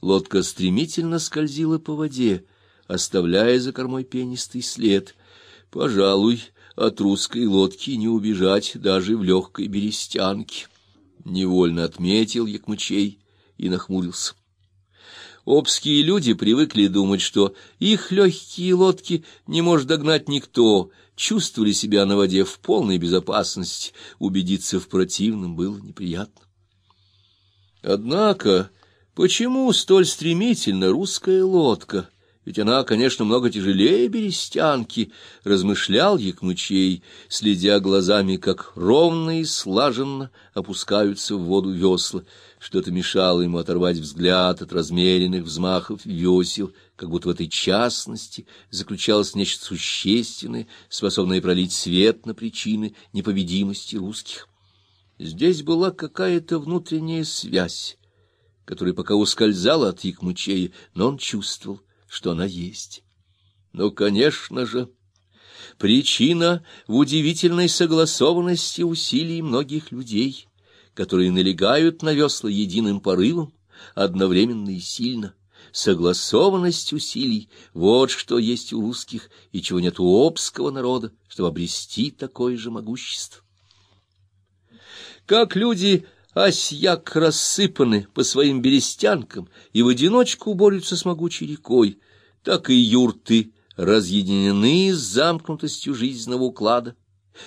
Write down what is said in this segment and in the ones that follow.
Лодка стремительно скользила по воде, оставляя за кормой пенистый след. Пожалуй, от русской лодки не убежать даже в легкой берестянке. Невольно отметил Якмычей и нахмурился. Обские люди привыкли думать, что их легкие лодки не может догнать никто, чувствовали себя на воде в полной безопасности, убедиться в противном было неприятно. Однако, почему столь стремительно русская лодка? Ведь она, конечно, много тяжелее берестянки, размышлял Якмычей, следя глазами, как ровно и слаженно опускаются в воду весла. Что-то мешало ему оторвать взгляд от размеренных взмахов весел, как будто в этой частности заключалось нечто существенное, способное пролить свет на причины непобедимости русских. Здесь была какая-то внутренняя связь, которая пока ускользала от Якмычея, но он чувствовал, что она есть. Но, конечно же, причина в удивительной согласованности усилий многих людей, которые налегают на весла единым порывом, одновременно и сильно. Согласованность усилий — вот что есть у русских, и чего нет у обского народа, чтобы обрести такое же могущество. Как люди осьяк рассыпаны по своим берестянкам и в одиночку борются с могучей рекой, так и юрты разъединены с замкнутостью жизненного уклада,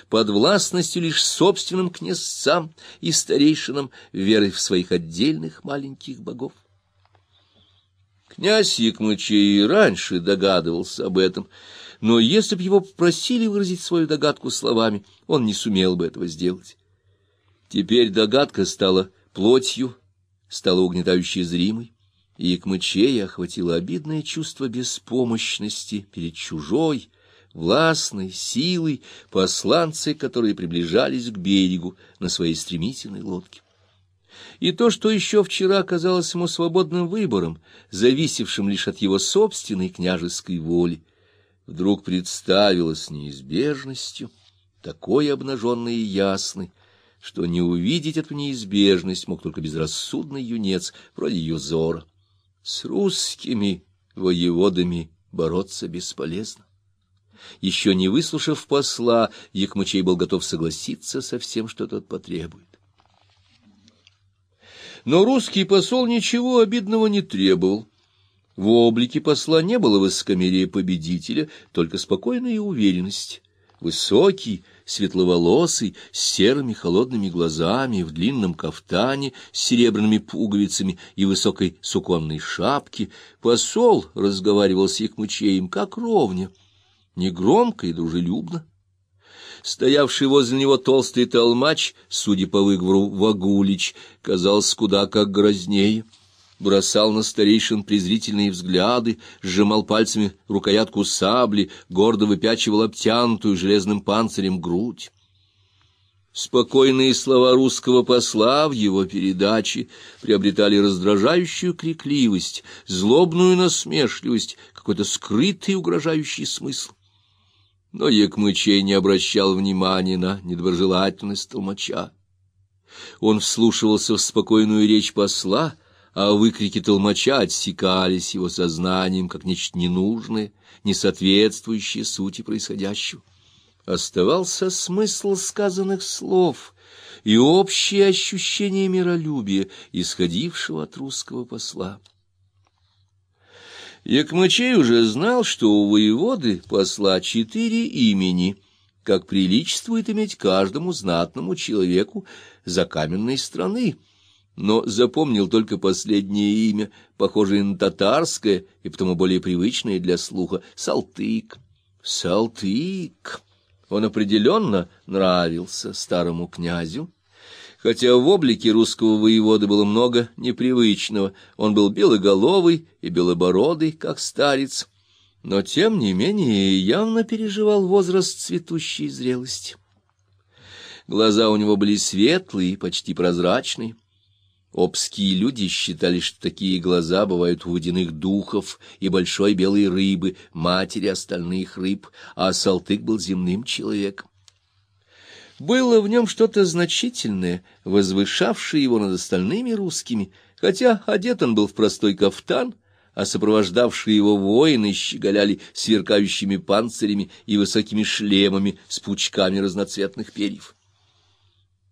под властностью лишь собственным князцам и старейшинам, верой в своих отдельных маленьких богов. Князь Якмычей раньше догадывался об этом, но если б его попросили выразить свою догадку словами, он не сумел бы этого сделать. Теперь догадка стала плотью, стала угнетающей зримой, и Якмычея охватило обидное чувство беспомощности перед чужой, властной силой посланцы, которые приближались к берегу на своей стремительной лодке. И то, что еще вчера казалось ему свободным выбором, зависевшим лишь от его собственной княжеской воли, вдруг представилось неизбежностью, такой обнаженной и ясной, что не увидеть эту неизбежность мог только безрассудный юнец, вроде Юзора. С русскими воеводами бороться бесполезно. Еще не выслушав посла, Якмачей был готов согласиться со всем, что тот потребует. Но русский посол ничего обидного не требовал. В облике посла не было высокомерия победителя, только спокойная уверенность. Высокий, светловолосый, с серыми холодными глазами, в длинном кафтане с серебряными пуговицами и высокой суконной шапке, посол разговаривал с Якмычеем как ровня, негромко и дружелюбно. Стоявший возле него толстый толмач, судя по выговору Вагулич, казался куда как грознее — бросал на старейшин презрительные взгляды, сжимал пальцами рукоятку сабли, гордо выпячивал обтянутую железным панцирем грудь. Спокойные слова русского посла в его передаче приобретали раздражающую крикливость, злобную насмешливость, какой-то скрытый угрожающий смысл. Но Якмычей не обращал внимания на недоброжелательность толмача. Он вслушивался в спокойную речь посла, а выкрики толмача отсекались его сознанием, как нечто ненужное, не соответствующее сути происходящего. Оставался смысл сказанных слов и общее ощущение миролюбия, исходившего от русского посла. Якмачей уже знал, что у воеводы посла четыре имени, как приличествует иметь каждому знатному человеку за каменной страны, но запомнил только последнее имя, похожее на татарское и потому более привычное для слуха — Салтык. Салтык! Он определенно нравился старому князю. Хотя в облике русского воевода было много непривычного, он был белоголовый и белобородый, как старец, но тем не менее явно переживал возраст цветущей зрелости. Глаза у него были светлые, почти прозрачные. Обские люди считали, что такие глаза бывают у водяных духов и большой белой рыбы, матери остальных рыб, а Салтык был земным человеком. Было в нем что-то значительное, возвышавшее его над остальными русскими, Хотя одет он был в простой кафтан, а сопровождавшие его воины щеголяли сверкающими панцирями и высокими шлемами с пучками разноцветных перьев.